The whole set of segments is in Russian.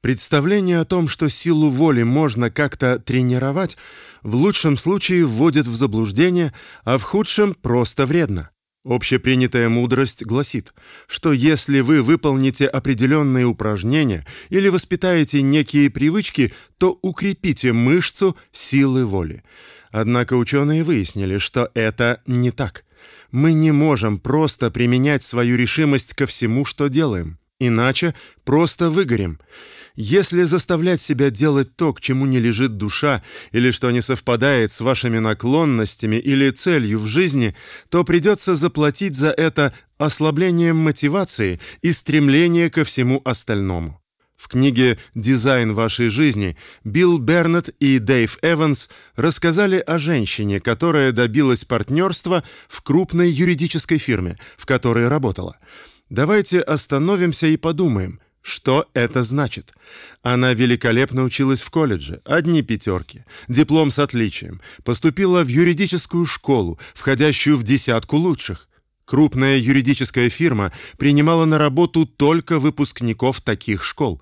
Представление о том, что силу воли можно как-то тренировать, в лучшем случае вводит в заблуждение, а в худшем просто вредно. Общепринятая мудрость гласит, что если вы выполните определенные упражнения или воспитаете некие привычки, то укрепите мышцу силы воли. Однако ученые выяснили, что это не так. Мы не можем просто применять свою решимость ко всему, что делаем, иначе просто выгорим. Если заставлять себя делать то, к чему не лежит душа, или что не совпадает с вашими наклонностями или целью в жизни, то придется заплатить за это ослаблением мотивации и стремления ко всему остальному. В книге Дизайн вашей жизни Билл Бернетт и Дэйв Эванс рассказали о женщине, которая добилась партнерства в крупной юридической фирме, в которой работала. Давайте остановимся и подумаем, что это значит? Она великолепно училась в колледже, одни пятерки, диплом с отличием, поступила в юридическую школу, входящую в десятку лучших. Крупная юридическая фирма принимала на работу только выпускников таких школ.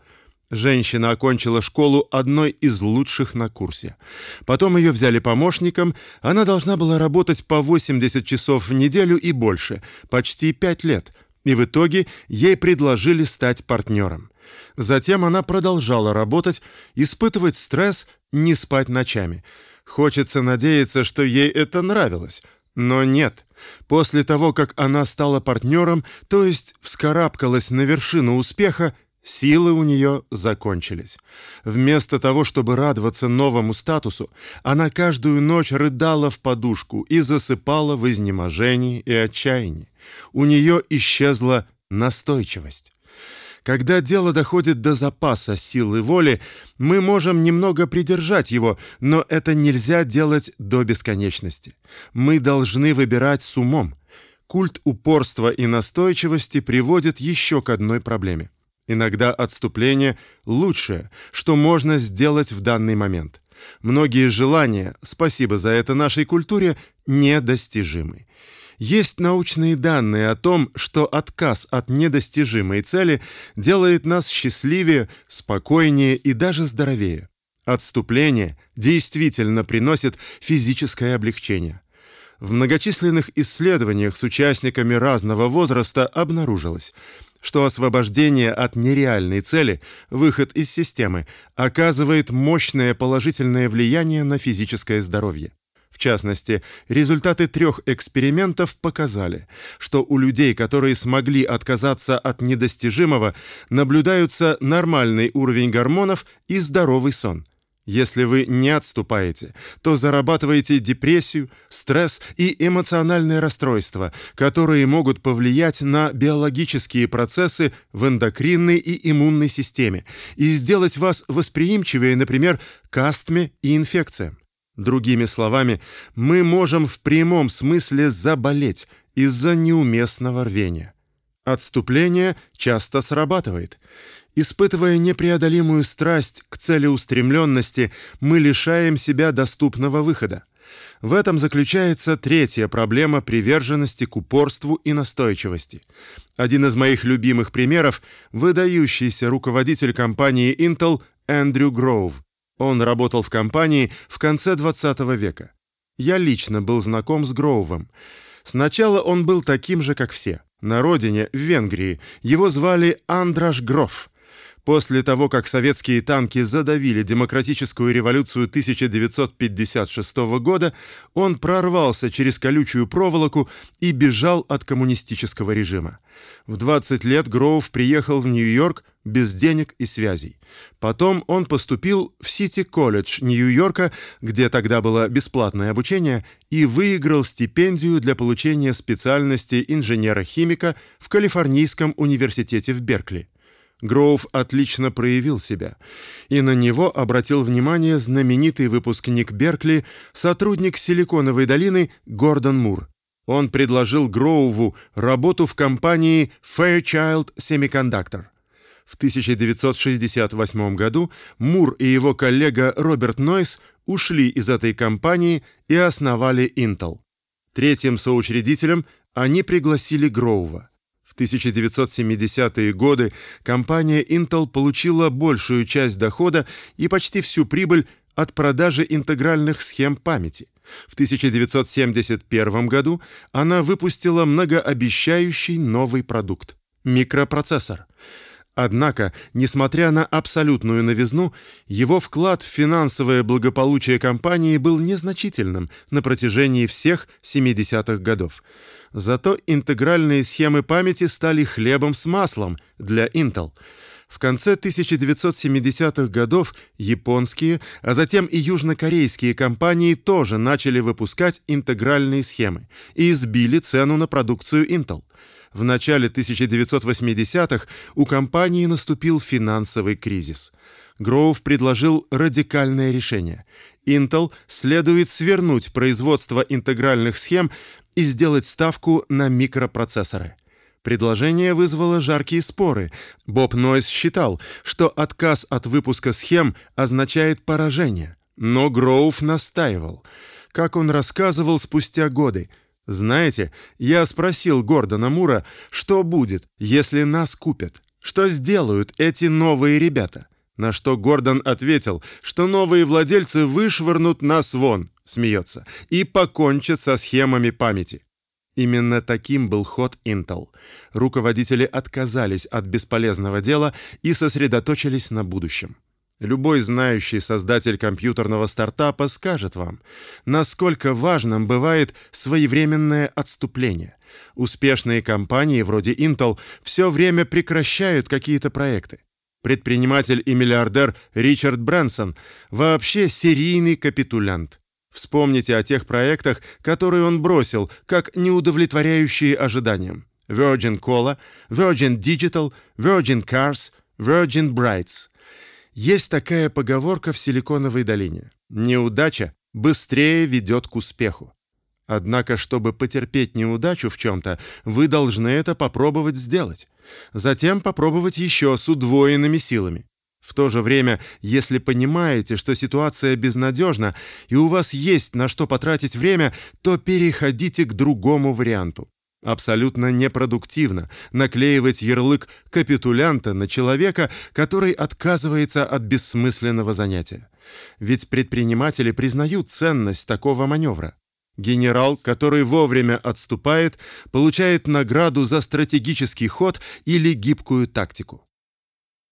Женщина окончила школу одной из лучших на курсе. Потом ее взяли помощником, она должна была работать по 80 часов в неделю и больше, почти 5 лет – и в итоге ей предложили стать партнером. Затем она продолжала работать, испытывать стресс, не спать ночами. Хочется надеяться, что ей это нравилось, но нет. После того, как она стала партнером, то есть вскарабкалась на вершину успеха, Силы у нее закончились. Вместо того, чтобы радоваться новому статусу, она каждую ночь рыдала в подушку и засыпала в изнеможении и отчаянии. У нее исчезла настойчивость. Когда дело доходит до запаса силы воли, мы можем немного придержать его, но это нельзя делать до бесконечности. Мы должны выбирать с умом. Культ упорства и настойчивости приводит еще к одной проблеме. Иногда отступление лучшее, что можно сделать в данный момент. Многие желания, спасибо за это нашей культуре, недостижимы. Есть научные данные о том, что отказ от недостижимой цели делает нас счастливее, спокойнее и даже здоровее. Отступление действительно приносит физическое облегчение. В многочисленных исследованиях с участниками разного возраста обнаружилось, что освобождение от нереальной цели, выход из системы, оказывает мощное положительное влияние на физическое здоровье. В частности, результаты трех экспериментов показали, что у людей, которые смогли отказаться от недостижимого, наблюдаются нормальный уровень гормонов и здоровый сон. Если вы не отступаете, то зарабатываете депрессию, стресс и эмоциональное расстройство, которые могут повлиять на биологические процессы в эндокринной и иммунной системе и сделать вас восприимчивее, например, к астме и инфекциям. Другими словами, мы можем в прямом смысле заболеть из-за неуместного рвения. Отступление часто срабатывает. Испытывая непреодолимую страсть к целеустремленности, мы лишаем себя доступного выхода. В этом заключается третья проблема приверженности к упорству и настойчивости. Один из моих любимых примеров выдающийся руководитель компании Intel Эндрю Гроув. Он работал в компании в конце 20 века. Я лично был знаком с Гроувом. Сначала он был таким же, как все. На родине, в Венгрии, его звали Андраш Гроф. После того, как советские танки задавили демократическую революцию 1956 года, он прорвался через колючую проволоку и бежал от коммунистического режима. В 20 лет Гроув приехал в Нью-Йорк без денег и связей. Потом он поступил в Сити-колледж Нью-Йорка, где тогда было бесплатное обучение, и выиграл стипендию для получения специальности инженера-химика в Калифорнийском университете в Беркли. Гроув отлично проявил себя, и на него обратил внимание знаменитый выпускник Беркли, сотрудник Силиконовой долины Гордон Мур. Он предложил Гроуву работу в компании Fairchild Semiconductor. В 1968 году Мур и его коллега Роберт Нойс ушли из этой компании и основали Intel. Третьим соучредителем они пригласили Гроува. В 1970-е годы компания Intel получила большую часть дохода и почти всю прибыль от продажи интегральных схем памяти. В 1971 году она выпустила многообещающий новый продукт микропроцессор. Однако, несмотря на абсолютную новизну, его вклад в финансовое благополучие компании был незначительным на протяжении всех 70-х годов. Зато интегральные схемы памяти стали хлебом с маслом для Intel. В конце 1970-х годов японские, а затем и южнокорейские компании тоже начали выпускать интегральные схемы и сбили цену на продукцию Intel. В начале 1980-х у компании наступил финансовый кризис. Гроув предложил радикальное решение. Intel следует свернуть производство интегральных схем и сделать ставку на микропроцессоры. Предложение вызвало жаркие споры. Боб Нойс считал, что отказ от выпуска схем означает поражение, но Гроув настаивал. Как он рассказывал спустя годы, знаете, я спросил Гордона Мура, что будет, если нас купят. Что сделают эти новые ребята? На что Гордон ответил, что новые владельцы вышвырнут нас вон, смеется, и покончат со схемами памяти. Именно таким был ход Intel. Руководители отказались от бесполезного дела и сосредоточились на будущем. Любой знающий создатель компьютерного стартапа скажет вам, насколько важным бывает своевременное отступление. Успешные компании вроде Intel все время прекращают какие-то проекты. Предприниматель и миллиардер Ричард Брэнсон вообще серийный капитулянт. Вспомните о тех проектах, которые он бросил, как неудовлетворяющие ожиданиям. Virgin Cola, Virgin Digital, Virgin Cars, Virgin Brights – есть такая поговорка в Силиконовой долине: неудача быстрее ведет к успеху. Однако, чтобы потерпеть неудачу в чем то вы должны это попробовать сделать. Затем попробовать еще с удвоенными силами. В то же время, если понимаете, что ситуация безнадежна и у вас есть на что потратить время, то переходите к другому варианту. Абсолютно непродуктивно наклеивать ярлык капитулянта на человека, который отказывается от бессмысленного занятия. Ведь предприниматели признают ценность такого маневра. Генерал, который вовремя отступает, получает награду за стратегический ход или гибкую тактику.